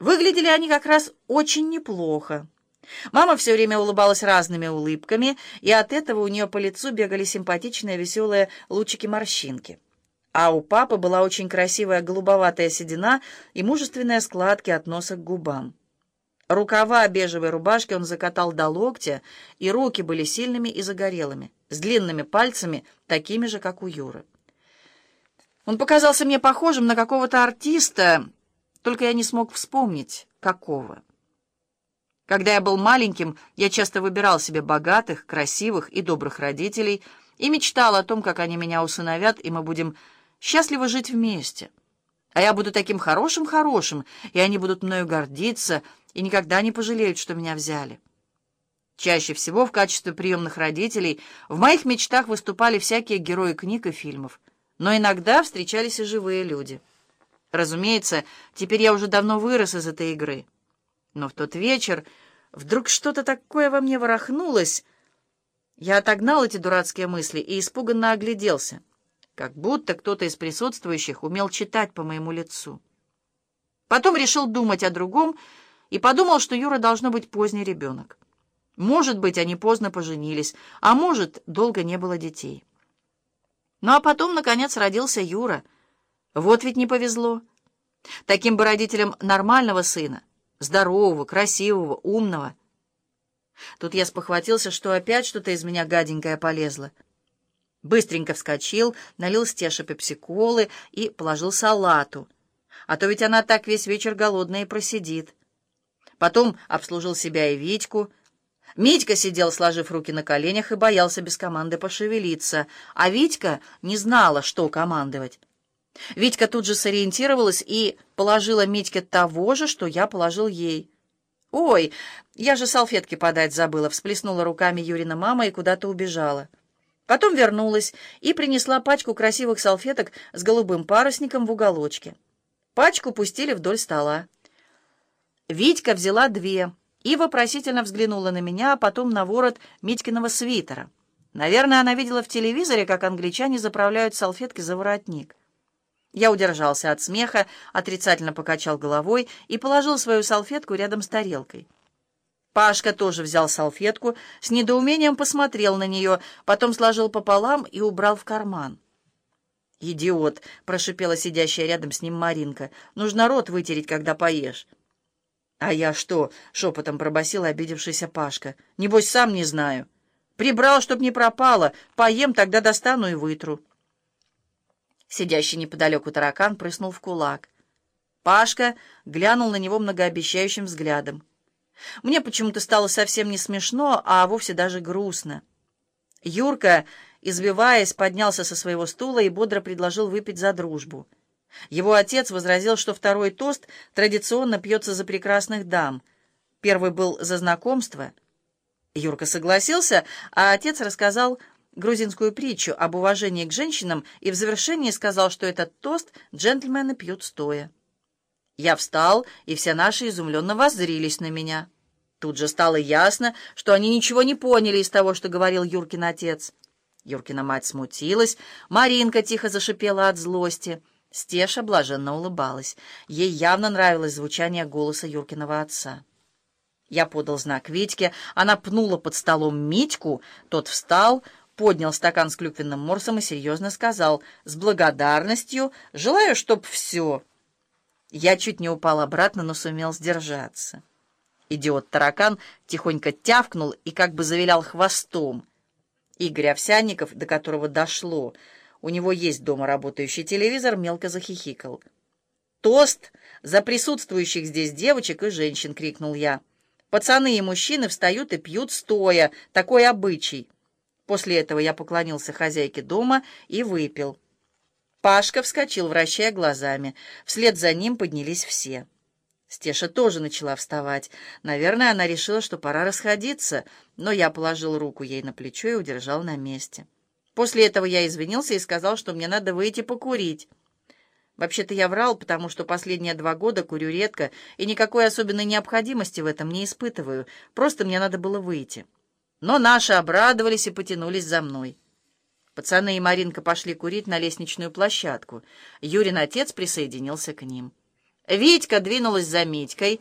Выглядели они как раз очень неплохо. Мама все время улыбалась разными улыбками, и от этого у нее по лицу бегали симпатичные веселые лучики-морщинки. А у папы была очень красивая голубоватая седина и мужественные складки от носа к губам. Рукава бежевой рубашки он закатал до локтя, и руки были сильными и загорелыми, с длинными пальцами, такими же, как у Юры. Он показался мне похожим на какого-то артиста, только я не смог вспомнить, какого. Когда я был маленьким, я часто выбирал себе богатых, красивых и добрых родителей и мечтал о том, как они меня усыновят, и мы будем счастливо жить вместе. А я буду таким хорошим-хорошим, и они будут мною гордиться и никогда не пожалеют, что меня взяли. Чаще всего в качестве приемных родителей в моих мечтах выступали всякие герои книг и фильмов, но иногда встречались и живые люди. Разумеется, теперь я уже давно вырос из этой игры. Но в тот вечер вдруг что-то такое во мне ворохнулось. Я отогнал эти дурацкие мысли и испуганно огляделся, как будто кто-то из присутствующих умел читать по моему лицу. Потом решил думать о другом и подумал, что Юра должно быть поздний ребенок. Может быть, они поздно поженились, а может, долго не было детей. Ну а потом, наконец, родился Юра — вот ведь не повезло. Таким бы родителям нормального сына, здорового, красивого, умного. Тут я спохватился, что опять что-то из меня гаденькое полезло. Быстренько вскочил, налил Стеше пепсиколы и положил салату. А то ведь она так весь вечер голодная и просидит. Потом обслужил себя и Витьку. Митька сидел, сложив руки на коленях, и боялся без команды пошевелиться, а Витька не знала, что командовать. Витька тут же сориентировалась и положила Митьке того же, что я положил ей. «Ой, я же салфетки подать забыла», — всплеснула руками Юрина мама и куда-то убежала. Потом вернулась и принесла пачку красивых салфеток с голубым парусником в уголочке. Пачку пустили вдоль стола. Витька взяла две и вопросительно взглянула на меня, а потом на ворот Митькиного свитера. Наверное, она видела в телевизоре, как англичане заправляют салфетки за воротник. Я удержался от смеха, отрицательно покачал головой и положил свою салфетку рядом с тарелкой. Пашка тоже взял салфетку, с недоумением посмотрел на нее, потом сложил пополам и убрал в карман. «Идиот!» — прошипела сидящая рядом с ним Маринка. «Нужно рот вытереть, когда поешь». «А я что?» — шепотом пробасил обидевшийся Пашка. «Небось, сам не знаю. Прибрал, чтоб не пропало. Поем, тогда достану и вытру». Сидящий неподалеку таракан прыснул в кулак. Пашка глянул на него многообещающим взглядом. Мне почему-то стало совсем не смешно, а вовсе даже грустно. Юрка, избиваясь, поднялся со своего стула и бодро предложил выпить за дружбу. Его отец возразил, что второй тост традиционно пьется за прекрасных дам. Первый был за знакомство. Юрка согласился, а отец рассказал грузинскую притчу об уважении к женщинам и в завершении сказал, что этот тост джентльмены пьют стоя. Я встал, и все наши изумленно воззрились на меня. Тут же стало ясно, что они ничего не поняли из того, что говорил Юркин отец. Юркина мать смутилась, Маринка тихо зашипела от злости. Стеша блаженно улыбалась. Ей явно нравилось звучание голоса Юркиного отца. Я подал знак Витьке, она пнула под столом Митьку, тот встал, поднял стакан с клюквенным морсом и серьезно сказал, «С благодарностью, желаю, чтоб все...» Я чуть не упал обратно, но сумел сдержаться. Идиот-таракан тихонько тявкнул и как бы завилял хвостом. Игорь Овсянников, до которого дошло, у него есть дома работающий телевизор, мелко захихикал. «Тост за присутствующих здесь девочек и женщин!» — крикнул я. «Пацаны и мужчины встают и пьют стоя, такой обычай!» После этого я поклонился хозяйке дома и выпил. Пашка вскочил, вращая глазами. Вслед за ним поднялись все. Стеша тоже начала вставать. Наверное, она решила, что пора расходиться, но я положил руку ей на плечо и удержал на месте. После этого я извинился и сказал, что мне надо выйти покурить. Вообще-то я врал, потому что последние два года курю редко и никакой особенной необходимости в этом не испытываю. Просто мне надо было выйти. Но наши обрадовались и потянулись за мной. Пацаны и Маринка пошли курить на лестничную площадку. Юрин отец присоединился к ним. Витька двинулась за Митькой,